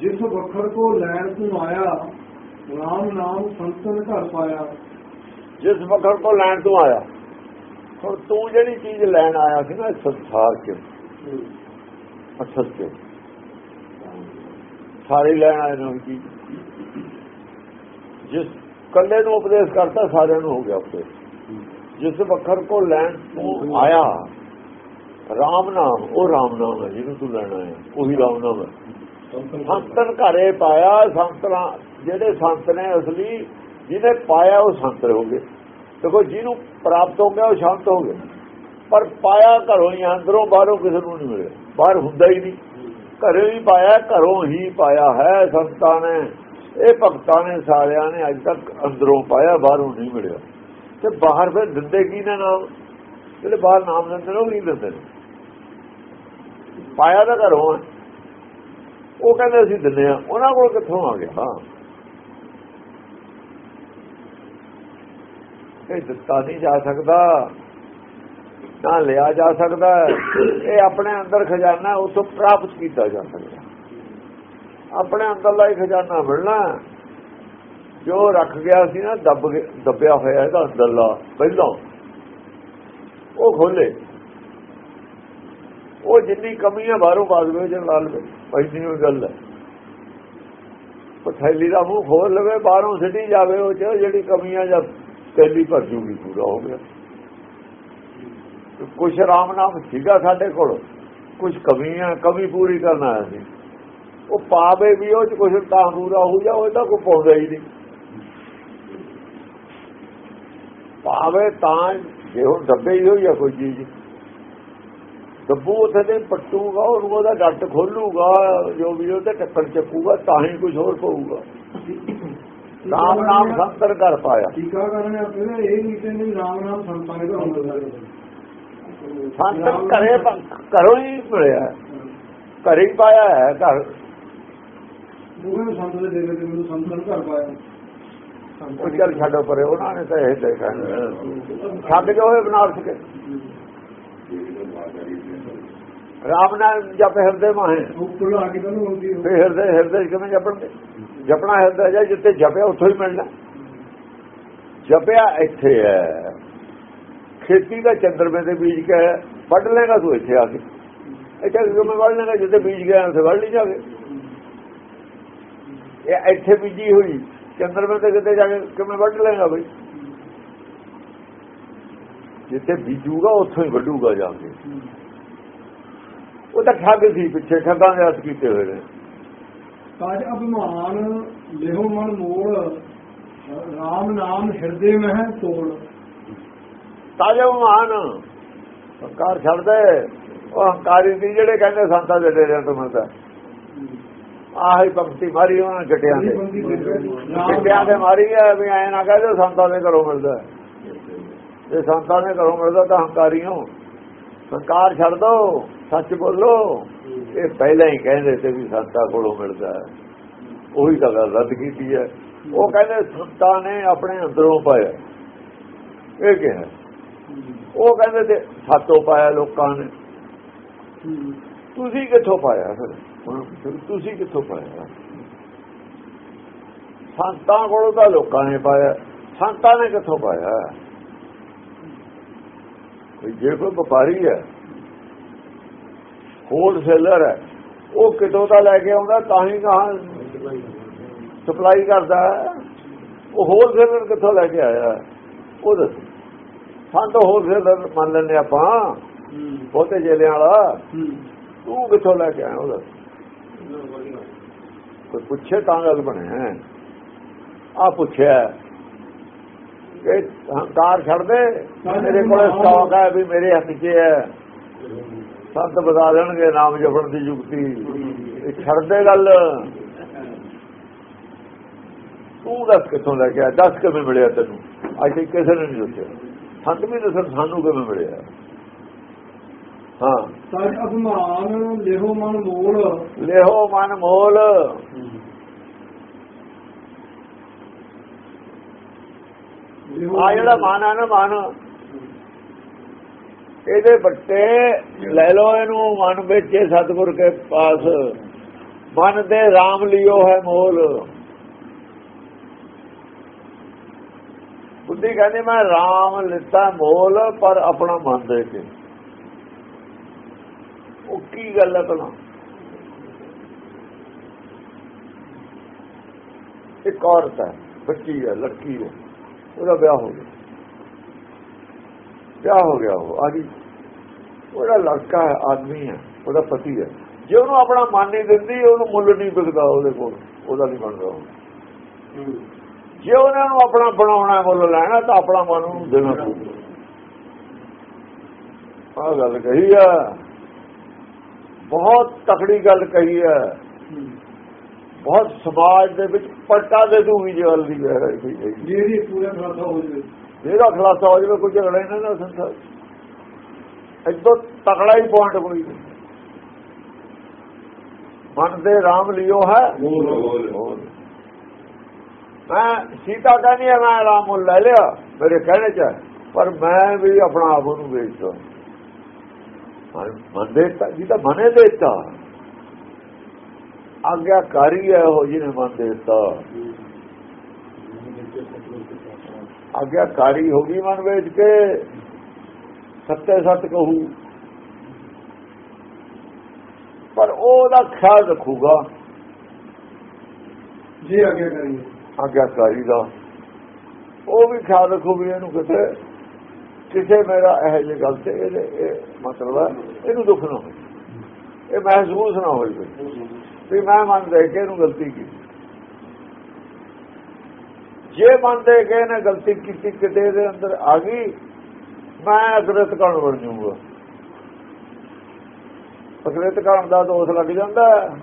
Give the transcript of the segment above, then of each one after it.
ਜਿਸ ਵਖਰ ਕੋ ਲੈਣ ਤੂੰ ਆਇਆ ਰਾਮ ਨਾਮ ਸੰਤਨ ਘਰ ਪਾਇਆ। ਜਿਸ ਵਕਤ ਤੋਂ ਲੈਣ ਤੋਂ ਆਇਆ ਹੁਣ ਤੂੰ ਜਿਹੜੀ ਚੀਜ਼ ਲੈਣ ਆਇਆ ਸੀ ਨਾ ਸੰਸਾਰ 'ਚ। ਅਸਲ 'ਚ। ਸਾਰੇ ਲੈਣ ਆਏ ਨੇ ਚੀਜ਼। ਜਿਸ ਕੱਲੇ ਨੂੰ ਉਪਦੇਸ਼ ਕਰਤਾ ਸਾਰਿਆਂ ਨੂੰ ਹੋ ਗਿਆ ਉਪਦੇਸ਼। ਜਿਸ ਵਕਰ ਕੋ ਲੈਣ ਤੂੰ ਆਇਆ ਰਾਮ ਨਾਮ ਉਹ ਰਾਮ ਨਾਮ ਹੈ ਜਿਹਨੂੰ ਤੂੰ ਲੈਣਾ ਹੈ ਉਹੀ ਰਾਮ ਨਾਮ ਹੈ। ਸੰਤਨ ਘਰੇ ਪਾਇਆ, ਸੰਤਨਾ, ਜਿਹੜੇ ਸੰਤ ਨੇ ਅਸਲੀ, ਜਿਹਨੇ ਪਾਇਆ ਉਹ ਸੰਤ ਹੋ ਗਏ ਦੇਖੋ, ਜਿਹਨੂੰ ਪ੍ਰਾਪਤ ਹੋ ਗਿਆ, ਉਹ ਸ਼ਾਂਤ ਹੋ ਗਿਆ। ਪਰ ਪਾਇਆ ਘਰੋਂ ਹੀ, ਅੰਦਰੋਂ ਬਾਹਰੋਂ ਕਿਸੇ ਨੂੰ ਨਹੀਂ ਮਿਲਿਆ। ਬਾਹਰ ਹੁੰਦਾ ਹੀ ਨਹੀਂ। ਘਰੋਂ ਹੀ ਪਾਇਆ, ਘਰੋਂ ਹੀ ਪਾਇਆ ਹੈ ਸੰਤਾਂ ਨੇ। ਇਹ ਭਗਤਾਂ ਨੇ, ਸਾਰਿਆਂ ਨੇ ਅੱਜ ਤੱਕ ਅੰਦਰੋਂ ਪਾਇਆ, ਬਾਹਰੋਂ ਨਹੀਂ ਮਿਲਿਆ। ਤੇ ਬਾਹਰ ਫਿਰ ਦਿੰਦੇ ਕੀ ਨੇ ਨਾਮ? ਜਿਹੜੇ ਬਾਹਰ ਨਾਮ ਦਿੰਦੇ ਨੇ, ਉਹ ਨਹੀਂ ਦਿੰਦੇ ਨੇ। ਪਾਇਆ ਤਾਂ ਘਰੋਂ ਹੈ। ਉਹ ਕਹਿੰਦੇ ਅਸੀਂ ਦਿੰਦੇ ਆ ਉਹਨਾਂ ਕੋਲ ਕਿੱਥੋਂ ਆ ਗਿਆ? ਇਹ ਦਿੱਤਾ ਨਹੀਂ ਜਾ ਸਕਦਾ। ਨਾ ਲਿਆ ਜਾ ਸਕਦਾ। ਇਹ ਆਪਣੇ ਅੰਦਰ ਖਜ਼ਾਨਾ ਉਥੋਂ ਪ੍ਰਾਪਤ ਕੀਤਾ ਜਾ ਸਕਦਾ। ਆਪਣੇ ਅੰਦਰਲਾ ਹੀ ਖਜ਼ਾਨਾ ਮਿਲਣਾ। ਜੋ ਰੱਖ ਗਿਆ ਸੀ ਨਾ, ਦੱਬ ਦੱਬਿਆ ਹੋਇਆ ਇਹਦਾ ਅੰਦਰਲਾ ਪਹਿਲਾਂ। ਉਹ ਖੋਲੇ। ਉਹ ਜਿੰਨੀ ਕਮੀਆਂ ਬਾਹਰੋਂ ਬਾਜ਼ ਗਏ ਜਨ ਲਾ ਲਵੇ ਪੈਦੀ ਹੋਈ ਗੱਲ ਹੈ। ਉਹ ਥੈਲੀ ਦਾ ਮੂੰਹ ਖੋਲ ਲਵੇ, ਬਾਹਰੋਂ ਸਿੱਟੀ ਜਾਵੇ, ਉਹ ਚ ਜਿਹੜੀ ਕਮੀਆਂ ਜਾਂ ਥੈਲੀ ਭਰ ਜੂਗੀ, ਪੂਰਾ ਹੋ ਗਿਆ। ਕੁਛ ਰਾਮ ਨਾਮ ਸੀਗਾ ਸਾਡੇ ਕੋਲ। ਕੁਝ ਕਮੀਆਂ, ਕਮੀ ਪੂਰੀ ਕਰਨਾ ਹੈ ਸੀ। ਉਹ ਪਾਵੇ ਵੀ ਉਹ ਚ ਕੁਝ ਤਾਂ ਪੂਰਾ ਹੋ ਜਾ ਉਹ ਤਾਂ ਕੋਈ ਪਾਉਂਦਾ ਹੀ ਨਹੀਂ। ਪਾਵੇ ਤਾਂ ਜੇ ਉਹ ਦੱਬੇ ਹੀ ਹੋਈ ਆ ਕੋਈ ਚੀਜ਼। ਦੱਬੂ ਉਥੇ ਦੇ ਪੱਟੂਗਾ ਉਹਨੂੰ ਉਹਦਾ ਡੱਟ ਖੋਲੂਗਾ ਜੋ ਵੀ ਉਹਦੇ ਟੱਕਰ ਚੱਕੂਗਾ ਤਾਂ ਹੀ ਕੁਝ ਹੋਰ ਪਊਗਾ। ਨਾਮ ਨਾਮ ਸੰਤਰ ਕਰ ਪਾਇਆ। ਟੀਕਾ ਕਰਨੇ ਆਪਣੇ ਇਹ ਨਹੀਂ ਕਹਿੰਦੇ ਰਾਮ ਨਾਮ ਸੰਤਾਂ ਦੇ ਘਰੋਂ ਮਿਲਦਾ ਸੰਤਰ ਘਰੇ ਘਰੋਂ ਹੀ ਮਿਲਿਆ। ਘਰੇ ਹੀ ਪਾਇਆ ਹੈ ਘਰ। ਉਹ ਸੰਤ ਦੇ ਤੇ ਮੈਨੂੰ ਸੰਤਨ ਘਰ ਪਾਇਆ। ਉਹ ਚੱਲ ਛੱਡੋ ਪਰੇ ਉਹਨਾਂ ਨੇ ਤਾਂ ਇਹ ਦੇਖਿਆ ਛੱਡ ਕੇ ਹੋਏ ਬਨਾਰਸ ਕੇ ਰਾਮ ਨਾਮ ਜਪ ਹਿਰਦੇ ਮਾਹੇ। ਉੱਪਰ ਆ ਕੇ ਤਾਂ ਹੁੰਦੀ ਫੇ ਹਿਰਦੇ ਹਿਰਦੇ ਕਿਵੇਂ ਜਪਣਗੇ? ਜਪਣਾ ਹਿਰਦਾ ਜਾਂ ਜਿੱਥੇ ਜਪਿਆ ਉੱਥੋਂ ਹੀ ਮਿਲਣਾ। ਜਪਿਆ ਇੱਥੇ ਹੈ। ਖੇਤੀ ਦਾ ਚੰਦਰਮੇ ਦੇ ਬੀਜ ਕੇ ਵੱਢ ਲੇਗਾ ਤੂੰ ਇੱਥੇ ਆ ਕੇ। ਇੱਥੇ ਕਿਵੇਂ ਵੱਢ ਲੇਗਾ ਜਿੱਥੇ ਬੀਜ ਗਿਆ ਉੱਥੇ ਵੱਢ ਲਈ ਜਾਵੇ। ਇਹ ਇੱਥੇ ਬੀਜੀ ਹੋਈ। ਚੰਦਰਮੇ ਤੇ ਕਿਤੇ ਜਾ ਕੇ ਕਿਵੇਂ ਵੱਢ ਲੇਗਾ ਬਈ? ਜਿੱਥੇ ਬੀਜੂਗਾ ਉੱਥੋਂ ਹੀ ਵੱਢੂਗਾ ਜਾ ਕੇ। ਉਹ ਤਾਂ ਠੱਗ ਸੀ ਪਿੱਛੇ ਠੱਗਾਂ ਦੇ ਹੱਥ ਕੀਤੇ ਹੋਏ ਨੇ। ਕਾਜ ਅਭਿਮਾਨ ਲਿਹੋ ਮਨ ਮੋੜ ਰਾਮ ਨਾਮ ਹਿਰਦੇ ਮਹਿ ਤੋੜ। ਤਾਜਾ ਮਹਾਨ ਹੰਕਾਰ ਛੱਡ ਦੇ ਉਹ ਹੰਕਾਰੀ ਦੀ ਜਿਹੜੇ ਕਹਿੰਦੇ ਸੰਤਾਂ ਦੇ ਡੇਰਿਆਂ ਤੋਂ ਮਿਲਦਾ। ਆਹੀ ਪੰਕਤੀ ਮਾਰੀ ਉਹਨਾਂ ਜਟਿਆਂ ਦੇ ਜਟਿਆਂ ਦੇ ਮਾਰੀ ਹੈ ਵੀ ਐ ਨਾ ਕਹਦੇ ਸੰਤਾਂ ਦੇ ਘਰੋਂ ਮਿਲਦਾ। ਜੇ ਸੰਤਾਂ ਦੇ ਘਰੋਂ ਮਿਲਦਾ ਤਾਂ ਹੰਕਾਰੀ ਹੋ। ਹੰਕਾਰ ਛੱਡ ਦੋ। ਸੱਚ ਬੋਲੋ। ਇਹ ਪਹਿਲਾਂ ਹੀ ਕਹਿੰਦੇ ਤੇ ਵੀ ਸੰਤਾਂ ਕੋਲੋਂ ਮਿਲਦਾ ਉਹੀ ਤਾਂ ਗੱਲ ਰੱਦ ਕੀਤੀ ਹੈ। ਉਹ ਕਹਿੰਦੇ ਸੰਤਾਂ ਨੇ ਆਪਣੇ ਅੰਦਰੋਂ ਪਾਇਆ। ਇਹ ਕਿਹਾ। ਉਹ ਕਹਿੰਦੇ ਤੇ ਸਾਤੋਂ ਪਾਇਆ ਲੋਕਾਂ ਨੇ। ਤੁਸੀਂ ਕਿੱਥੋਂ ਪਾਇਆ ਫਿਰ? ਤੁਸੀਂ ਕਿੱਥੋਂ ਪਾਇਆ? ਸੰਤਾਂ ਕੋਲੋਂ ਤਾਂ ਲੋਕਾਂ ਨੇ ਪਾਇਆ। ਸੰਤਾਂ ਨੇ ਕਿੱਥੋਂ ਪਾਇਆ? ਜੇ ਕੋਈ ਵਪਾਰੀ ਹੈ ਹੋਲਸੇਲਰ ਹੈ। ਉਹ ਕਿਤੋਂ ਦਾ ਲੈ ਕੇ ਆਉਂਦਾ ਤਾਂ ਹੀ ਕਹਾਂ ਸਪਲਾਈ ਕਰਦਾ ਉਹ ਹੋਲਸੇਲਰ ਕਿੱਥੋਂ ਲੈ ਕੇ ਆਇਆ? ਉਹ ਦੱਸ। ਸੰਤ ਹੋਲਸੇਲਰ ਮੰਨ ਲੈਂਦੇ ਆਪਾਂ। ਬਹੁਤੇ ਜੇਲਿਆਂ ਵਾਲਾ। ਤੂੰ ਕਿੱਥੋਂ ਲੈ ਕੇ ਆਇਆ ਉਹ ਦੱਸ ਕੋਈ ਪੁੱਛੇ ਤਾਂ ਗੱਲ ਬਣੇ ਆ ਪੁੱਛਿਆ ਕਿ ਹੰਕਾਰ ਛੱਡ ਦੇ ਮੇਰੇ ਕੋਲ ਸਟਾਕ ਹੈ ਵੀ ਮੇਰੇ ਹੱਥ 'ਚ ਹੈ। ਸੰਤ ਬਤਾ ਦੇਣਗੇ ਨਾਮ ਜਪਣ ਦੀ ਯੁਕਤੀ। ਇਹ ਛੱਡ ਦੇ ਗੱਲ। ਤੂੰ ਦੱਸ ਕਿੱਥੋਂ ਲੈ ਕੇ ਆ ਦੱਸ ਕਿਵੇਂ ਮਿਲਿਆ ਤੈਨੂੰ? ਅੱਜ ਤੱਕ ਕਿਸੇ ਨੇ ਨਹੀਂ ਦੱਸਿਆ ਸੰਤ ਵੀ ਦੱਸਣ ਸਾਨੂੰ ਕਿਵੇਂ ਮਿਲਿਆ? ਹਾਂ। ਸਾਜ ਅਭਿਮਾਨ ਲਿਹੋ ਮਨ ਮੋੜ ਲਿਹੋ ਮਨ ਮੋਲ। ਆ ਜਿਹੜਾ ਮਨ ਆ ਨਾ ਮਨ। ਇਹਦੇ ਬੱਟੇ ਲੈ ਲੋ ਇਹਨੂੰ, ਮਨ ਵਿੱਚ ਸਤਿਗੁਰ ਕੇ ਪਾਸ। ਮਨ ਦੇ RAM ਲਿਓ ਹੈ ਮੋਲ। ਬੁੱਧੀ ਕਹਿੰਦੀ, ਮੈਂ RAM ਲਿੱਤਾ ਮੋਲ, ਪਰ ਆਪਣਾ ਮਨ ਦੇ ਕੇ। ਉਹ ਕੀ ਗੱਲ ਹੈ ਭਲਾ? ਇੱਕ ਔਰਤ ਹੈ, ਬੱਚੀ ਹੈ, ਲੜਕੀ ਹੈ, ਉਹਦਾ ਵਿਆਹ ਹੋ ਗਿਆ। ਵਿਆਹ ਹੋ ਗਿਆ ਉਹ? ਆਦੀ ਉਹਦਾ ਲੜਕਾ ਹੈ ਆਦਮੀ ਹੈ ਉਹਦਾ ਪਤੀ ਹੈ। ਜੇ ਉਹਨੂੰ ਆਪਣਾ ਮਨ ਨਹੀਂ ਦਿੰਦੀ ਉਹਨੂੰ ਮੁੱਲ ਨਹੀਂ ਵਿਕਦਾ ਉਹਦੇ ਕੋਲ ਉਹਦਾ ਨਹੀਂ ਬਣਦਾ। ਜੇ ਉਹਨਾਂ ਨੂੰ ਆਪਣਾ ਬਣਾਉਣਾ ਮੁੱਲ ਲੈਣਾ ਤਾਂ ਆਪਣਾ ਮਨ ਨੂੰ ਦੇਣਾ ਪਊਗਾ ਆਹ ਗੱਲ ਕਹੀ ਆ। ਬਹੁਤ ਤਕੜੀ ਗੱਲ ਕਹੀ ਹੈ। ਬਹੁਤ ਸਮਾਜ ਦੇ ਵਿੱਚ ਪਲਟਾ ਦੇ ਦੂਗੀ ਜੇ ਗੱਲ ਦੀ ਜਿਹੜੀ ਪੂਰਾ ਖਲਾਸਾ ਹੋ ਜਾਵੇ। ਇਹਦਾ ਖਲਾਸਾ ਹੋ ਜਾਵੇ ਕੋਈ ਝਗੜਾ ਇਹਨਾਂ ਦਾ ਸੰਸਾਰ ਇਦੋਂ ਤਕੜਾ ਹੀ ਪੁਆਇੰਟ ਕੋਈ ਨਹੀਂ। ਮਨ ਦੇ ਰਾਮ ਲਿਓ ਹੈ। ਮੈਂ ਸੀਤਾ ਕਹਿੰਦੀ ਹੈ ਮੈਂ ਰਾਮ ਨੂੰ ਲੈ ਲਿਆ ਮੇਰੇ ਕਹਿਣੇ ਚ ਪਰ ਮੈਂ ਵੀ ਆਪਣਾ ਆਪ ਨੂੰ ਵੇਚਦਾ। ਮਨ ਦੇਤਾ ਜੀ ਤਾਂ ਮਨੇ ਦੇਤਾ ਆਗਿਆਕਾਰੀ ਹੈ ਉਹ ਜਿਹਨੇ ਮਨ ਦੇਤਾ ਆਗਿਆਕਾਰੀ ਹੋ ਗਈ ਮਨ ਵੇਚ ਕੇ ਸੱਤੇ ਸੱਤ ਕਹੂ। ਪਰ ਉਹਦਾ ਖਿਆਲ ਰੱਖੂਗਾ। ਜੇ ਅੱਗੇ ਕਰੀਏ ਆਗਿਆਕਾਰੀ ਦਾ। ਉਹ ਵੀ ਖਿਆਲ ਰੱਖੂ ਵੀ ਇਹਨੂੰ ਕਿਤੇ ਕਿਸੇ ਮੇਰਾ ਇਹ ਜਿਹੀ ਗੱਲ ਤੇ ਇਹਦੇ ਇਹ ਮਤਲਬ ਹੈ ਇਹਨੂੰ ਦੁੱਖ ਨਾ ਹੋਵੇ। ਇਹ ਮਹਿਸੂਸ ਨਾ ਹੋਵੇ ਵੀ ਮੈਂ ਮਨ ਦੇ ਕੇ ਇਹਨੂੰ ਗਲਤੀ ਕੀਤੀ। ਜੇ ਮਨ ਦੇ ਕੇ ਇਹਨੇ ਗਲਤੀ ਕੀਤੀ ਕਿਤੇ ਦੇ ਅੰਦਰ ਆ ਗਈ ਮੈਂ ਅਗਰਤ ਕਣ ਬਣ ਜਾਊਗਾ? ਅਗਰਤ ਕਣ ਦਾ ਦੋਸ਼ ਲੱਗ ਜਾਂਦਾ।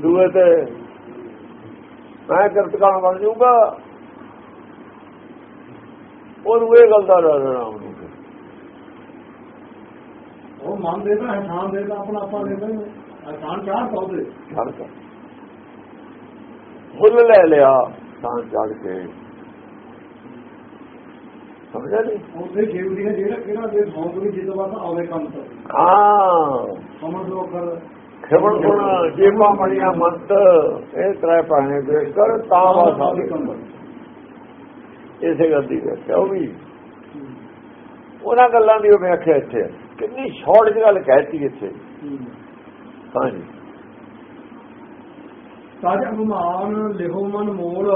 ਦੂਏ ਤੇ ਮੈਂ ਕਿਰਤ ਕਣ ਬਣ ਜਾਊਗਾ? ਉਹਨੂੰ ਇਹ ਗੱਲ ਦਾ ਡਰ ਰਾਮ ਨੂੰ। ਉਹ ਮਨ ਦੇਦਾ ਇਨਸਾਨ ਦੇਦਾ ਆਪਣਾ ਆਪਾ ਦੇਦਾ ਇਨਸਾਨ ਚਾਰ ਪੌਦੇ ਛੱਡ ਤਾ ਮੁੱਲ ਲੈ ਲਿਆ। ਤਾਂ ਚੜ ਕੇ। ਸਮਝਿਆ ਨਹੀਂ? ਉਹਦੇ ਜੀਵ ਦੀਆਂ ਜਿਹੜਾ ਕਿਹੜਾ ਦੇ ਸੌਂਕ ਵੀ ਜਿੱਦ ਵਾਰ ਆਵੇ ਕੰਮ ਤੋਂ। ਹਾਂ। ਸਮਝ ਲੋ ਕਰ ਖਿਵਣ ਗੁਣ ਜੀਵਾ ਮਣੀਆਂ ਮੰਤ ਇਹ ਤਰੇ ਪਾਣੇ ਦੇ ਕਰ ਤਾਂ ਵਾਸਾ ਇਸੇ ਗੱਲ ਦੀ ਉਹ ਵੀ? ਉਹਨਾਂ ਗੱਲਾਂ ਦੀ ਉਹ ਵਿਆਖਿਆ ਇੱਥੇ। ਕਿੰਨੀ ਸ਼ਾਰਟ ਗੱਲ ਕਹਿਤੀ ਇੱਥੇ। ਹਾਂਜੀ। ਸਾਜ ਅਭਿਮਾਨ ਲਿਹੋ ਮਨ ਮੋਲ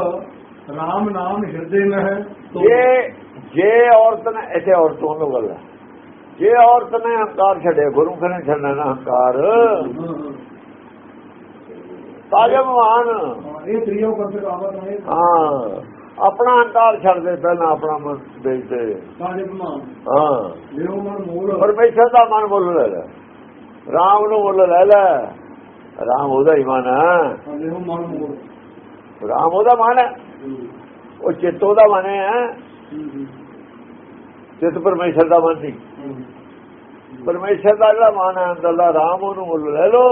RAM ਨਾਮ ਹਿਰਦੇ ਮਹਿ ਜੇ ਜੇ ਔਰਤ ਨੇ ਇੱਥੇ ਔਰਤੋਂ ਨੂੰ ਗੱਲ ਹੈ। ਜੇ ਔਰਤ ਨੇ ਹੰਕਾਰ ਛੱਡੇ ਗੁਰੂ ਨੇ ਛੱਡਣਾ ਨਾ ਹੰਕਾਰ। ਤਾਜਮਾਨ ਹਾਂ, ਇਹ ਤ੍ਰਿਯੋ ਕਰਤੇ ਆਵਤ ਹੈ। ਹਾਂ ਆਪਣਾ ਹੰਕਾਰ ਛੱਡ ਦੇ ਪਹਿਲਾਂ ਆਪਣਾ ਮਨ ਵੇਚਦੇ। ਸਾਜ ਅਭਿਮਾਨ। ਹਾਂ। ਲਿਹੋ ਮਨ ਮੋਲ ਪਰਮੇਸ਼ਰ ਦਾ ਮਨ ਮੁੱਲ ਲੈ ਰਾਮ ਨੂੰ ਮੁੱਲ ਲੈ ਲੈ। ਰਾਮ ਉਹਦਾ ਹੀ ਮਨ ਹੈ ਰਾਮ ਉਹਦਾ ਮਨ ਹੈ ਉਹ ਚਿੱਤ ਉਹਦਾ ਮਨ ਹੈ ਚਿੱਤ ਪਰਮੇਸ਼ਰ ਦਾ ਮਨ ਨਹੀਂ ਪਰਮੇਸ਼ਰ ਦਾ ਜਿਹੜਾ ਮਨ ਹੈ ਅੰਦਰ ਦਾ ਰਾਮ ਉਹਨੂੰ ਮੁੱਲ ਲੈ ਲੋ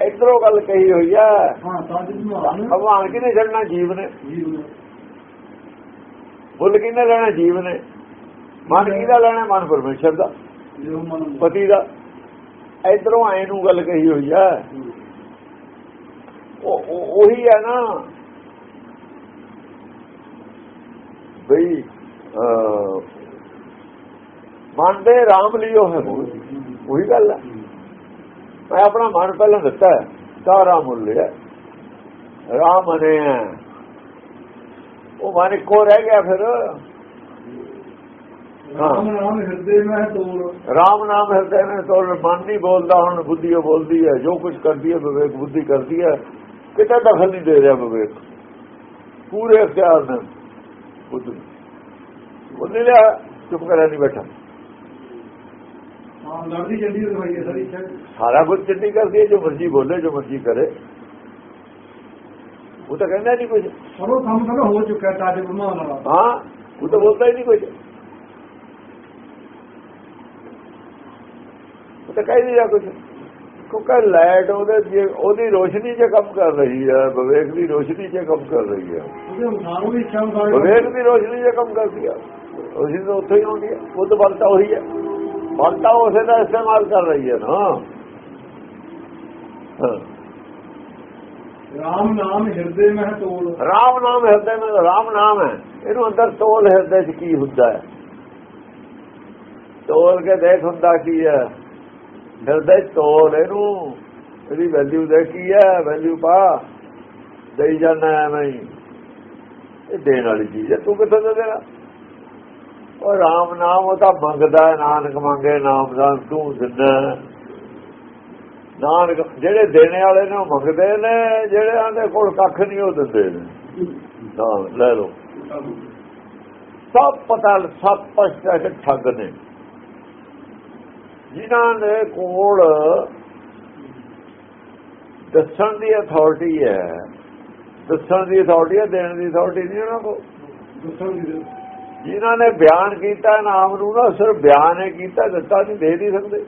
ਇਧਰੋਂ ਗੱਲ ਕਹੀ ਹੋਈ ਅਭਿਮਾਨ ਭਗਵਾਨ ਕਿਨੇ ਛੱਡਣਾ ਜੀਵ ਨੇ ਜੀਵ ਨੂੰ ਬੁੱਲ ਕਿਨੇ ਲੈਣਾ ਜੀਵ ਨੇ ਮਨ ਕਿਹਦਾ ਲੈਣਾ ਮਨ ਪਰਮੇਸ਼ਰ ਦਾ ਪਤੀ ਦਾ ਇਧਰੋਂ ਆਏ ਨੂੰ ਗੱਲ ਕਹੀ ਹੋਈ ਹੈ ਉਹ ਉਹੀ ਹੈ ਨਾ। ਬਈ ਅਹ, ਮਨ ਦੇ ਰਾਮ ਲਿਓ ਹੈ ਉਹੀ ਗੱਲ ਹੈ ਮੈਂ ਆਪਣਾ ਮਨ ਪਹਿਲਾਂ ਦਿੱਤਾ ਸਾਰਾ ਤਾਂ ਰਾਮ ਮੁੱਲ ਲਿਆ। ਰਾਮ ਨੇ। ਉਹ ਮਨ ਇੱਕੋ ਰਹਿ ਗਿਆ ਫਿਰ। ਰਾਮ ਨਾਮ ਹਿਰਦੇ ਮਹਿ ਤੋਲ ਰਾਮ ਨਾਮ ਹਿਰਦੇ ਨੇ ਤੋਂ ਮਨ ਨਹੀਂ ਬੋਲਦਾ ਹੁਣ ਬੁੱਧੀ ਉਹ ਬੋਲਦੀ ਹੈ। ਜੋ ਕੁਝ ਕਰਦੀ ਹੈ ਵਿਵੇਕ ਬੁੱਧੀ ਕਰਦੀ ਹੈ। ਕਿਤੇ ਦਖਲ ਨਹੀਂ ਦੇ ਰਿਹਾ ਵਿਵੇਕ। ਪੂਰੇ ਅਖਤਿਆਰ ਨੇ ਬੁੱਧ ਉਹ ਨਹੀਂ ਲਿਆ ਚੁੱਪ ਕਰਿਆ ਨਹੀਂ ਬੈਠਾ। ਸਾਰੀ ਕੁਝ ਚੰਡੀ ਕਰਦੀ ਹੈ ਜੋ ਮਰਜ਼ੀ ਬੋਲੇ ਜੋ ਮਰਜ਼ੀ ਕਰੇ। ਉਹ ਤਾਂ ਕਹਿੰਦਾ ਨਹੀਂ ਕੁਝ ਸਰੋ ਤਾਂ ਹੋ ਚੁੱਕਾ ਸਾਜ ਅਭਿਮਾਨ ਵਾਲਾ ਹਾਂ ਉਹ ਤਾਂ ਬੋਲਦਾ ਹੀ ਨਹੀਂ ਕੁਝ ਤਾਂ ਕਹਿ ਰਿਹਾ ਕੁਝ ਕਿਉਂਕਿ ਲਾਈਟ ਉਹਦੇ ਜੇ ਉਹਦੀ ਰੋਸ਼ਨੀ 'ਚ ਕੰਮ ਕਰ ਰਹੀ ਹੈ ਵਿਵੇਕ ਦੀ ਰੋਸ਼ਨੀ 'ਚ ਕੰਮ ਕਰ ਰਹੀ ਹੈ। ਵਿਵੇਕ ਦੀ ਰੋਸ਼ਨੀ 'ਚ ਕੰਮ ਕਰਦੀ ਹੈ ਰੋਸ਼ਨੀ ਤਾਂ ਉੱਥੇ ਹੀ ਆਉਂਦੀ ਹੈ ਉਹ ਤਾਂ ਬਲਤਾ ਉਹੀ ਹੈ ਮਮਤਾ ਉਸੇ ਦਾ ਇਸਤੇਮਾਲ ਕਰ ਰਹੀ ਹੈ ਨਾ। ਰਾਮ ਨਾਮ ਹਿਰਦੇ ਮਹਿ ਤੋਲ। ਰਾਮ ਨਾਮ ਹਿਰਦੇ ਵਿੱਚ ਰਾਮ ਨਾਮ ਹੈ। ਇਹਨੂੰ ਅੰਦਰ ਤੋਲ ਹਿਰਦੇ 'ਚ ਕੀ ਹੁੰਦਾ ਹੈ? ਤੋਲ ਕੇ ਦੇਖ ਹੁੰਦਾ ਕੀ ਹੈ? ਹਿਰਦੇ ਤੋਲ ਇਹਨੂੰ। ਇਹਦੀ ਵੈਲਿਊ ਦੇ ਕੀ ਹੈ? ਵੈਲਿਊ ਪਾ। ਦੇਈ ਜਾਣਾ ਐਵੇਂ ਇਹ ਦੇਣ ਵਾਲੀ ਚੀਜ਼ ਹੈ ਤੂੰ ਕਿੱਥੋਂ ਦੇ ਦੇਣਾ? ਉਹ ਰਾਮ ਨਾਮ ਉਹ ਤਾਂ ਮੰਗਦਾ ਨਾਨਕ ਮੰਗੇ ਨਾਮ ਦਾ ਤੂੰ ਦਿੰਦਾ। ਨਾਨਕ ਜਿਹੜੇ ਦੇਣੇ ਵਾਲੇ ਨੇ ਉਹ ਮੰਗਦੇ ਨੇ ਜਿਹੜੇ ਦੇ ਕੋਲ ਕੱਖ ਨਹੀਂ ਉਹ ਦਿੰਦੇ ਨੇ। ਤਾਂ ਲੈ ਲਓ। ਸਭ ਪਤਾ ਸਭ ਪਛਤਾ ਠੱਗ ਨੇ। ਜਿਨ੍ਹਾਂ ਦੇ ਕੋਲ ਦੱਸਣ ਦੀ ਅਥਾਰਟੀ ਹੈ ਦੱਸਣ ਦੀ ਅਥਾਰਟੀ ਹੈ ਦੇਣ ਦੀ ਅਥਾਰਟੀ ਨਹੀਂ ਉਹਨਾਂ ਕੋਲ। ਦੱਸਣ ਦੀ ਜਿਨ੍ਹਾਂ ਨੇ ਬਿਆਨ ਕੀਤਾ ਨਾਮ ਨੂੰ ਨਾ ਸਿਰਫ ਬਿਆਨ ਹੀ ਕੀਤਾ ਦਿੱਤਾ ਨਹੀਂ ਦੇ ਨਹੀਂ ਸਕਦੇ।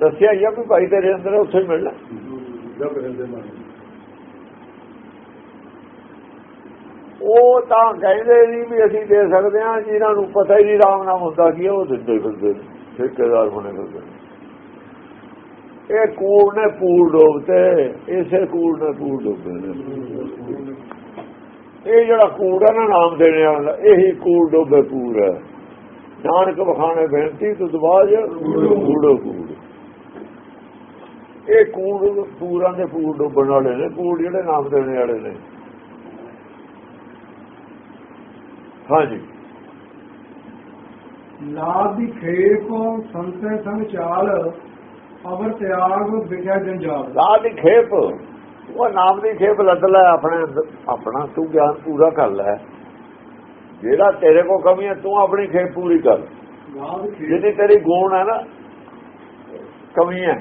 ਦੱਸਿਆ ਹੀ ਆ ਵੀ ਭਾਈ ਤੇਰੇ ਅੰਦਰ ਉੱਥੇ ਮਿਲਣਾ। ਉਹ ਤਾਂ ਕਹਿੰਦੇ ਨਹੀਂ ਵੀ ਅਸੀਂ ਦੇ ਸਕਦੇ ਹਾਂ ਜਿਨ੍ਹਾਂ ਨੂੰ ਪਤਾ ਹੀ ਨਹੀਂ ਰਾਮ ਨਾਮ ਹੁੰਦਾ ਕੀ ਉਹ ਦਿੰਦੇ ਫਿਰਦੇ ਠੇਕੇਦਾਰ ਬਣੇ ਫਿਰਦੇ ਇਹ ਕੂੜ ਨੇ ਪੂਰ ਡੋਬਤੇ, ਇਸੇ ਕੂੜ ਨੇ ਪੂਰ ਡੋਬਦੇ ਨੇ। ਇਹ ਜਿਹੜਾ ਕੂੜ ਹੈ ਨਾ ਨਾਮ ਦੇਣੇ ਵਾਲਾ, ਇਹੀ ਕੂੜ ਡੋਬੇ ਪੂਰ ਹੈ। ਨਾਨਕ ਵਖਾਣੇ ਬੇਨਤੀ ਤੁਧ ਬਾਜ, ਕੂੜੋ ਕੂੜ। ਇਹ ਕੂੜ ਪੂਰਾਂ ਦੇ ਪੂਰ ਡੋਬਣ ਵਾਲੇ ਨੇ, ਕੂੜ ਜਿਹੜੇ ਨਾਮ ਦੇਣੇ ਵਾਲੇ ਨੇ। ਹਾਂਜੀ। ਲਾਭ ਦੀ ਖੇਪ ਸੰਤੇ ਸੰਗ ਅਵਰ ਤਿਆਗ ਵਿਖਿਆ ਜੰਜਾਲ। ਰਾਹ ਦੀ ਖੇਪ। ਉਹ ਨਾਮ ਦੀ ਖੇਪ ਲੱਦ ਲੈ ਆਪਣੇ ਆਪਣਾ ਤੂੰ ਗਿਆਨ ਪੂਰਾ ਕਰ ਲੈ। ਜਿਹੜਾ ਤੇਰੇ ਕੋ ਕਮੀ ਹੈ ਤੂੰ ਆਪਣੀ ਖੇਪ ਪੂਰੀ ਕਰ। ਜਿਹਦੀ ਤੇਰੀ ਗੁਣ ਹੈ ਨਾ ਕਮੀ ਹੈ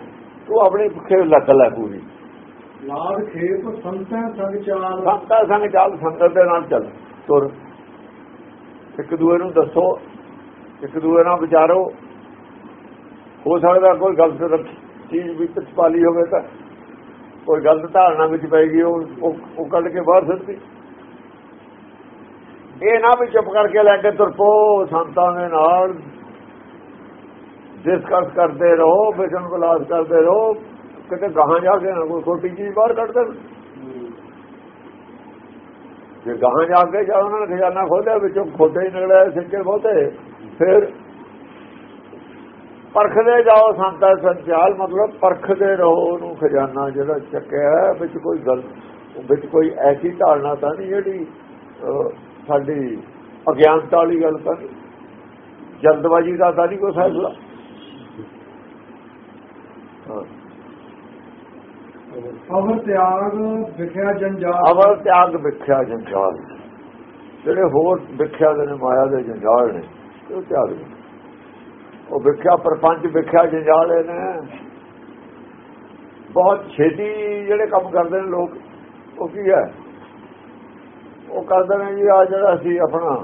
ਤੂੰ ਆਪਣੀ ਖੇਪ ਲੱਦ ਲੈ ਪੂਰੀ। ਲਾਭ ਖੇਪ ਸੰਤੇ ਸੰਗ ਚਾਲ। ਸੰਤਾਂ ਸੰਗ ਚੱਲ ਸੰਗਤ ਦੇ ਨਾਲ ਚੱਲ ਤੁਰ। ਇੱਕ ਦੂਏ ਨੂੰ ਦੱਸੋ ਇੱਕ ਦੂਏ ਨਾਲ ਵਿਚਾਰੋ। ਹੋ ਸਕਦਾ ਕੋਈ ਗਲਤ ਰੱਖ- ਚੀਜ਼ ਵਿੱਚ ਪਾਲੀ ਹੋਵੇ ਤਾਂ ਕੋਈ ਗਲਤ ਧਾਰਨਾ ਵਿੱਚ ਪੈ ਗਈ, ਉਹ ਉਹ- ਕੱਢ ਕੇ ਬਾਹਰ ਸਿੱਟਦੀ ਇਹ ਨਾ ਵੀ ਚੁੱਪ ਕਰਕੇ ਲੈ ਕੇ ਤੁਰਪੋ ਸੰਤਾਂ ਦੇ ਨਾਲ ਡਿਸਕਸ ਕਰਦੇ ਰਹੋ ਵਿਚਨ ਵਿਲਾਸ ਕਰਦੇ ਰਹੋ, ਕਿਤੇ ਗਾਹਾਂ ਜਾ ਕੇ ਨਾ ਕੋਈ ਛੋਟੀ ਚੀਜ਼ ਬਾਹਰ ਕੱਢ ਦੇਣ। ਜੇ ਗਾਹਾਂ ਜਾ ਕੇ ਜਦ ਉਹਨਾਂ ਨੇ ਖਜ਼ਾਨਾ ਖੋਲਿਆ ਵਿੱਚੋਂ ਖੋਟੇ ਹੀ ਨਿਕਲੇ, ਸਿੱਕੇ ਬਹੁਤੇ, ਫਿਰ ਪਰਖਦੇ ਜਾਓ ਸੰਤਾਂ ਸੰਚਾਲ ਮਤਲਬ ਪਰਖਦੇ ਰਹੋ ਉਹਨੂੰ ਖਜ਼ਾਨਾ ਜਿਹੜਾ ਚੱਕਿਆ ਵਿੱਚ ਕੋਈ ਗੱਲ ਵਿੱਚ ਕੋਈ ਐਸੀ ਧਾਰਨਾ ਤਾਂ ਨਹੀਂ ਜਿਹੜੀ ਸਾਡੀ ਅਗਿਆਨਤਾ ਵਾਲੀ ਗੱਲ ਤਾਂ ਜਲਦਬਾਜ਼ੀ ਦਾ ਤਾਂ ਨਹੀਂ ਕੋਈ ਫੈਸਲਾ। ਅਵਰ ਤਿਆਗ ਵਿਖਿਆ ਜੰਜਾਲ। ਅਵਰ ਤਿਆਗ ਵਿਖਿਆ ਜੰਜਾਲ। ਜਿਹੜੇ ਹੋਰ ਵਿਖਿਆ ਦੇ ਮਾਇਆ ਦੇ ਜੰਜਾਲ ਨੇ ਉਹ ਤਿਆਗ ਨੇ। ਉਹ ਵਿਖਿਆ, ਪਰਪੰਚ ਵਿਖਿਆ, ਜੰਜਾਲੇ ਨੇ। ਬਹੁਤ ਛੇਤੀ ਜਿਹੜੇ ਕੰਮ ਕਰਦੇ ਨੇ ਲੋਕ, ਉਹ ਕੀ ਹੈ? ਉਹ ਕਰਦੇ ਨੇ ਜੀ ਆ ਜਿਹੜਾ ਸੀ ਆਪਣਾ,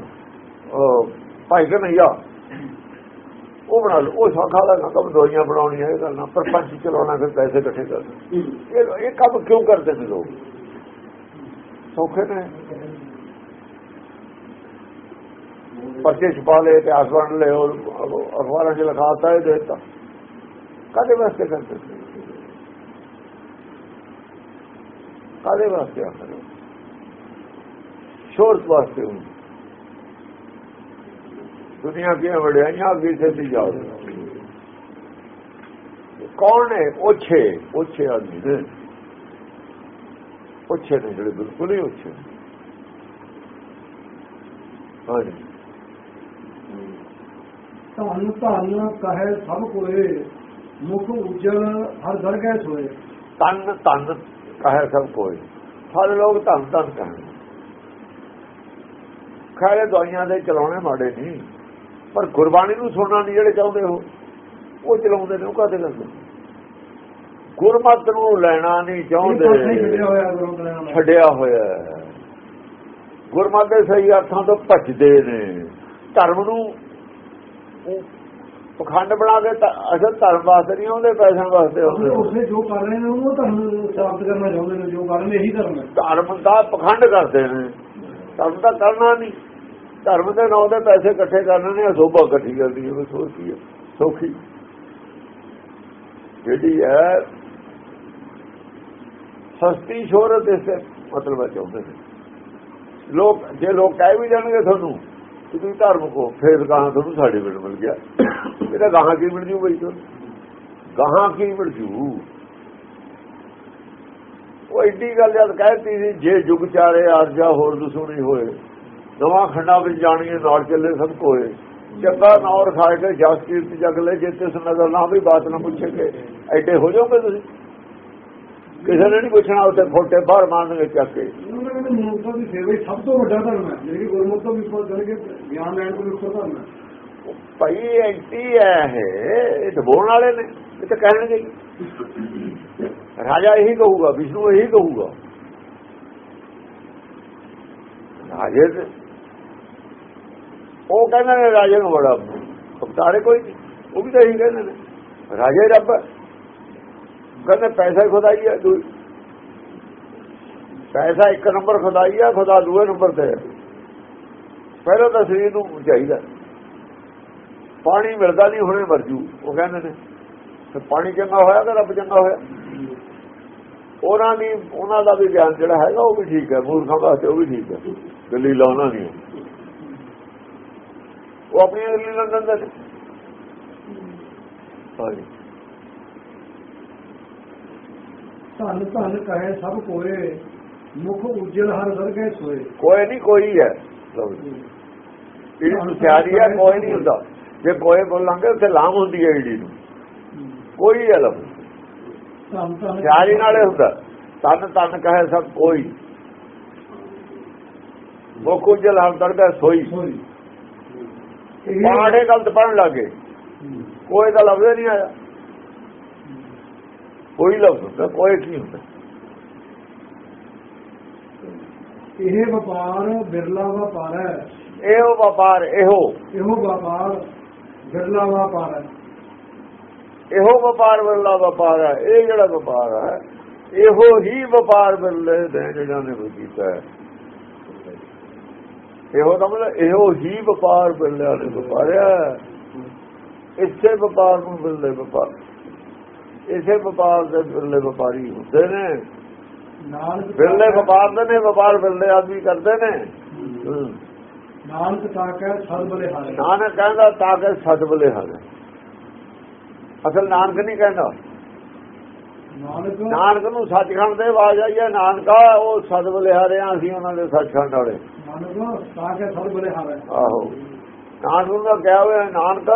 ਉਹ ਭਾਈ ਕਨਈਆ ਉਹ ਬਣਾ ਲਓ। ਉਹ ਸੌਖਾ ਦਾ ਕੰਮ ਦਵਾਈਆਂ ਬਣਾਉਣੀਆਂ, ਇਹ ਕਰਨਾ। ਪਰਪੰਚ ਚਲਾਉਣਾ, ਫਿਰ ਪੈਸੇ ਇਕੱਠੇ ਕਰਨਾ। ਇਹ ਕੰਮ ਕਿਉਂ ਕਰਦੇ ਨੇ ਲੋਕ? ਸੌਖੇ ਨੇ। ਪਰਚੇ ਛਪਾ ਲਏ ਤੇ ਆਸਵਾਨ ਲੈ ਅਖਬਾਰਾਂ 'ਚ ਲਿਖਾਤਾ ਹੈ ਦੇਤਾ। ਕਾਦੇ ਵਾਸਤੇ ਕਰਦੇ? ਸੀ ਕਾਦੇ ਵਾਸਤੇ ਆਖਰ ਸ਼ੋਰਤ ਵਾਸਤੇ ਹੁਣ ਦੁਨੀਆ ਦੀਆਂ ਵਡਿਆਈਆਂ ਅੱਗੇ ਚੱਲਦੀ ਜਾਓ। ਕੌਣ ਹੈ? ਉੱਛੇ ਓਛੇ ਆਦਮੀ ਨੇ। ਓਛੇ ਨੇ ਜਿਹੜੇ, ਬਿਲਕੁਲ ਹੀ ਉੱਛੇ ਹਾਂਜੀ। ਧਨ ਧਨ ਕਹੇ ਸਭ ਕੋਏ ਮੁਖ ਉਜਲ ਹਰ ਦਰਗਹਿ ਸੋਏ। ਤਨ ਤਨ ਕਹੇ ਸਭ ਕੋਈ ਸਾਰੇ ਲੋਕ ਧਨ ਧਨ ਕਹਿਣ। ਖੈਰੇ ਦਵਾਈਆਂ ਦੇ ਚਲਾਉਣੇ ਮਾੜੇ ਨਹੀਂ ਪਰ ਗੁਰਬਾਣੀ ਨੂੰ ਸੁਣਨਾ ਨਹੀਂ ਜਿਹੜੇ ਚਾਹੁੰਦੇ ਹੋ ਉਹ ਚਲਾਉਂਦੇ ਨੇ ਉਹ ਕਾਹਦੇ ਕਰਦੇ ਗੁਰਮਤ ਨੂੰ ਲੈਣਾ ਨਹੀਂ ਚਾਹੁੰਦੇ। ਛੱਡਿਆ ਹੋਇਆ। ਗੁਰਮਤ ਦੇ ਸਹੀ ਅਰਥਾਂ ਤੋਂ ਭੱਜਦੇ ਨੇ। ਧਰਮ ਨੂੰ ਪਖੰਡ ਬਣਾ ਕੇ ਅਸਲ ਧਰਮ ਵਾਸਤੇ ਨਹੀਂ ਆਉਂਦੇ ਪੈਸਿਆਂ ਵਾਸਤੇ ਆਉਂਦੇ। ਉਸੇ ਜੋ ਕਰ ਰਹੇ ਨੇ ਉਹ ਤੁਹਾਨੂੰ ਸਾਬਤ ਕਰਨਾ ਚਾਹੁੰਦੇ ਨੇ ਜੋ ਕਰ ਰਹੇ ਇਹੀ ਧਰਮ ਹੈ। ਧਰਮ ਦਾ ਪਖੰਡ ਕਰਦੇ ਨੇ। ਧਰਮ ਦਾ ਕਰਨਾ ਨਹੀਂ। ਧਰਮ ਦੇ ਨਾਂ ਦੇ ਪੈਸੇ ਇਕੱਠੇ ਕਰਨੇ ਨੇ ਸੋਭਾ ਇਕੱਠੀ ਕਰਦੀ ਹੈ ਕੀ ਹੈ ਸੌਖੀ। ਜਿਹੜੀ ਹੈ ਸਸਤੀ ਸ਼ੋਹਰਤ ਇਸ ਮਤਲਬ ਚਾਹੁੰਦੇ ਨੇ। ਲੋਕ ਜੇ ਲੋਕ ਕਹਿ ਵੀ ਜਾਣਗੇ ਤੁਹਾਨੂੰ ਤੁਸੀਂ ਧਾਰਮਿਕ ਹੋ ਫੇਰ ਗਾਹਾਂ ਤੁਹਾਨੂੰ ਸਾਡੇ ਮਿਲ ਮਿਲ ਗਿਆ। ਇਹਦਾ ਗਾਹਾਂ ਕੀ ਮਿਲ ਜੂ ਬਈ ਤੁਹਾਨੂੰ? ਗਾਹਾਂ ਕੀ ਮਿਲ ਜੂ? ਉਹ ਏਡੀ ਗੱਲ ਜਦ ਕਹਿਤੀ ਸੀ, ਜੇ ਜੁਗ ਚਾਰੇ ਆਰਜਾ ਹੋਰ ਦੁਸ਼ਮਣੀ ਹੋਏ, ਨਵਾਂ ਖੰਡਾ ਵਿੱਚ ਜਾਣੀਏ, ਨਾਲ ਚੱਲੇ ਸਭ ਕੋਏ। ਚੰਗਾ ਨੌਰ ਖਾਏ ਕੇ ਜਸ ਕੀਰਤ ਜਗ ਲੈ, ਜੇ ਤਿਸ ਨਜ਼ਰ ਨਾ ਵੀ ਬਾਤ ਨਾ ਪੁੱਛੇਗੇ ਐਡੇ ਹੋ ਜਾਓਗੇ ਤੁਸੀਂ? ਕਿਸੇ ਨੇ ਨਹੀਂ ਪੁੱਛਣਾ ਉੱਤੇ ਖੋਟੇ ਬਾਹਰ ਮਾਰਨਗੇ ਚੱਕ ਕੇ। ਉਹਨਾਂ ਨੇ ਕਹਿੰਦੇ ਮਨੁੱਖਤਾ ਦੀ ਸੇਵਾ ਹੀ ਸਭ ਤੋਂ ਵੱਡਾ ਧਰਮ ਹੈ। ਜਿਹੜੀ ਗੁਰਮੁਖ ਤੋਂ ਵੀ ਉੱਪਰ ਕਰਕੇ ਗਿਆਨ ਲੈਣ ਤੋਂ ਵੀ ਉੱਪਰ ਧਰਮ ਹੈ। ਭਾਈ ਐਂਟੀ ਹੈ ਇਹ। ਇਹ ਦਬੋਣ ਵਾਲੇ ਨੇ ਇਹ ਤਾਂ ਕਹਿਣਗੇ ਹੀ। ਰਾਜਾ ਇਹੀ ਕਹੂਗਾ ਵਿਸ਼ਨੂੰ ਇਹੀ ਕਹੂਗਾ। ਰਾਜੇ ਦੇ- ਉਹ ਕਹਿੰਦੇ ਨੇ ਰਾਜੇ ਨੂੰ ਬੜਾ ਅਵਤਾਰੇ ਕੋਈ ਨਹੀਂ ਉਹ ਵੀ ਤਾਂ ਇਹੀ ਕਹਿੰਦੇ ਨੇ। ਰਾਜੇ ਰੱਬ ਹੈ। ਕਹਿੰਦੇ ਪੈਸਾ ਖੁਦਾਈ ਹੈ ਦੂਈ ਪੈਸਾ ਇੱਕ ਨੰਬਰ ਖੁਦਾਈ ਹੈ ਖੁਦਾ ਦੂਏ ਨੰਬਰ ਤੇ ਪਹਿਲਾਂ ਤਾਂ ਸਰੀਰ ਨੂੰ ਚਾਹੀਦਾ। ਪਾਣੀ ਮਿਲਦਾ ਨਹੀਂ, ਹੁਣੇ ਮਰਜੂ ਉਹ ਕਹਿੰਦੇ ਨੇ ਤੇ ਪਾਣੀ ਚੰਗਾ ਹੋਇਆ ਤਾਂ ਰੱਬ ਚੰਗਾ ਹੋਇਆ? ਉਹਨਾਂ ਦੀ ਉਹਨਾਂ ਦਾ ਵੀ ਗਿਆਨ ਜਿਹੜਾ ਹੈਗਾ, ਉਹ ਵੀ ਠੀਕ ਹੈ। ਮੂਰਖਾਂ ਵਾਸਤੇ ਉਹ ਵੀ ਠੀਕ ਹੈ। ਦਿੱਲੀ ਲਾਉਣਾ ਨਹੀਂ। ਉਹ ਆਪਣੀ ਦਿੱਲੀ ਲੰਡਨ ਦਾ ਹਾਂਜੀ। ਧੰਨ ਧੰਨ ਕਹੇ ਸਭ ਕੋਏ ਮੁਖ ਉਜਲ ਹਰ ਵਰਗੇ ਸੋਏ। ਕੋਈ ਨਹੀਂ ਕੋਈ ਹੈ। ਜਿਹੜੀ ਸਿਆਰੀ ਹੈ ਕੋਈ ਨਹੀਂ ਹੁੰਦਾ। ਜੇ ਕੋਈ ਬੋਲਾਂਗੇ ਉੱਥੇ ਲਾਮ ਹੁੰਦੀ ਹੈ ਈੜੀ ਨੂੰ। ਕੋਈ ਹੈ ਲਫ਼ਜ਼। ਸਿਆਰੀ ਨਾਲੇ ਹੁੰਦਾ। ਤਨ ਤਨ ਕਹੇ ਸਭ ਕੋਈ। ਮੁਖ ਉਜਲ ਹਰ ਦਰਗਾ ਸੋਈ। ਸੋਈ। ਪਾੜੇ ਗਲਤ ਪੜਨ ਲੱਗੇ ਕੋਈ ਦਾ ਲਫ਼ਜ਼ ਨਹੀਂ ਆਇਆ। ਕੋਈ ਲਫ਼ਜ਼ ਹੁੰਦਾ ਕੋਈ ਨਹੀਂ ਹੁੰਦਾ। ਇਹ ਵਪਾਰ ਬਿਰਲਾ ਵਪਾਰ ਹੈ। ਇਹੋ ਵਪਾਰ ਇਹੋ। ਇਹੋ ਵਪਾਰ ਬਿਰਲਾ ਵਪਾਰ ਹੈ। ਇਹੋ ਵਪਾਰ ਵੱਲਾ ਵਪਾਰ ਹੈ ਇਹ ਜਿਹੜਾ ਵਪਾਰ ਹੈ ਇਹੋ ਹੀ ਵਪਾਰ ਵੱਲੇ ਦੇ ਜਿਹੜਾ ਨੇ ਕੀਤਾ ਹੈ। ਇਹੋ ਦਾ ਮਤਲਬ ਇਹੋ ਹੀ ਵਪਾਰ ਵੱਲੇ ਨੇ ਵਪਾਰਿਆ ਇਸੇ ਵਪਾਰ ਨੂੰ ਵੱਲੇ ਵਪਾਰ ਇਸੇ ਵਪਾਰ ਦੇ ਵੱਲੇ ਵਪਾਰੀ ਹੁੰਦੇ ਨੇ। ਨਾਨਕ ਵੱਲੇ ਵਪਾਰ ਦੇ ਨੇ ਵਪਾਰ ਵੱਲੇ ਆਦਮੀ ਕਰਦੇ ਨੇ। ਨਾਨਕ ਤਾਕੈ ਸਦ ਬਲੇ ਹਾਰੇ। ਨਾਨਕ ਕਹਿੰਦਾ ਤਾਂ ਕਿ ਸਦ ਬਲੇ ਹਨ ਅਸਲ ਨਾਨਕ ਨਹੀਂ ਕਹਿੰਦਾ। ਨਾਨਕ ਨੂੰ ਸੱਚਖੰਡ ਦੇ ਆਵਾਜ਼ ਆਈ ਹੈ ਨਾਨਕਾ ਉਹ ਸਦ ਬਲਿਹਾਰੇ ਆ ਅਸੀਂ ਉਹਨਾਂ ਦੇ ਸੱਚਖੰਡ ਵਾਲੇ। ਨਾਨਕ ਤਾਕੈ ਸਦ ਬਲੇ ਹਾਰੇ। ਆਹੋ। ਨਾਨਕ ਨੂੰ ਕਿਹਾ ਹੋਇਆ ਨਾਨਕ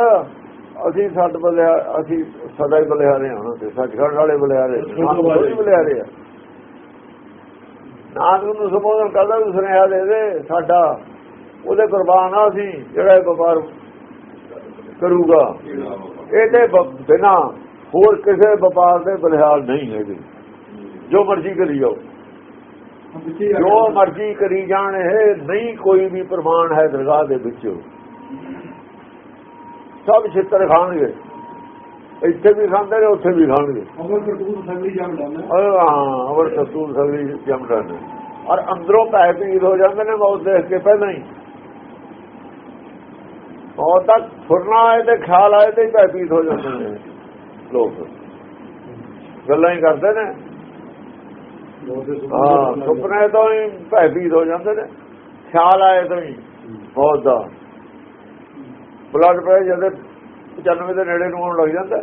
ਅਸੀਂ ਸੱਤ ਬਲਿਆ, ਅਸੀਂ ਸਦਾ ਹੀ ਬਲਿਹਾਰੇ ਹਾਂ ਤੇ ਸੱਚਖੰਡ ਵਾਲੇ ਬਲਿਹਾਰੇ ਨਾਨਕ ਆ ਨਾਨਕ ਨੂੰ ਸੰਬੋਧਨ ਕਰਦਾ ਵੀ ਸੁਨੇਹਾ ਦੇ ਦੇ ਸਾਡਾ, ਉਹਦੇ ਕੁਰਬਾਨ ਆ ਅਸੀਂ, ਜਿਹੜਾ ਇਹ ਵਪਾਰ ਕਰੂਗਾ। ਇਹ ਤੇ ਬਿਨਾਂ ਹੋਰ ਕਿਸੇ ਵਪਾਰ ਦੇ ਬਲਿਹਾਰ ਨਹੀਂ ਹੈਗੇ। ਜੋ ਮਰਜ਼ੀ ਕਰੀ ਜਾਓ। ਜੋ ਮਰਜ਼ੀ ਕਰੀ ਜਾਣ, ਇਹ ਨਹੀਂ ਕੋਈ ਵੀ ਪ੍ਰਮਾਣ ਹੈ ਦਰਗਾਹ ਦੇ ਵਿੱਚ। ਸਭ ਛਿੱਤਰ ਖਾਣਗੇ ਇੱਥੇ ਵੀ ਖਾਂਦੇ ਨੇ ਉੱਥੇ ਵੀ ਖਾਣਗੇ ਅਮਰ ਕਰਤੂਤ ਸਗਲੀ ਜਮ ਲਾਣਾ ਔਰ ਹਾਂ ਅਵਰ ਸਤੂਲ ਸਗਲੀ ਜਮਦਾ ਨੇ ਔਰ ਅੰਦਰੋਂ ਪੈ ਪੀਰ ਹੋ ਜਾਂਦੇ ਨੇ ਮੌਤ ਦੇਖ ਕੇ ਪਹਿਲਾਂ ਹੀ ਮੌਤ ਤੱਕ ਫੁਰਨਾ ਆਏ ਤੇ ਖਿਆਲ ਆਏ ਤੇ ਹੀ ਪੈ ਪੀਰ ਹੋ ਜਾਂਦੇ ਨੇ ਲੋਕ ਗੱਲਾਂ ਹੀ ਕਰਦੇ ਨੇ ਹਾਂ ਸੁਪਨੇ ਤੋਂ ਹੀ ਭੈਭੀਤ ਹੋ ਜਾਂਦੇ ਨੇ ਖਿਆਲ ਆਏ ਤੋਂ ਹੀ ਬਹੁਤ ਦਾ ਬਲੱਡ ਪ੍ਰੈਸ਼ਰ ਜਦ 95 ਦੇ ਨੇੜੇ ਨੂੰ ਆਉਣ ਲੱਗ ਜਾਂਦਾ।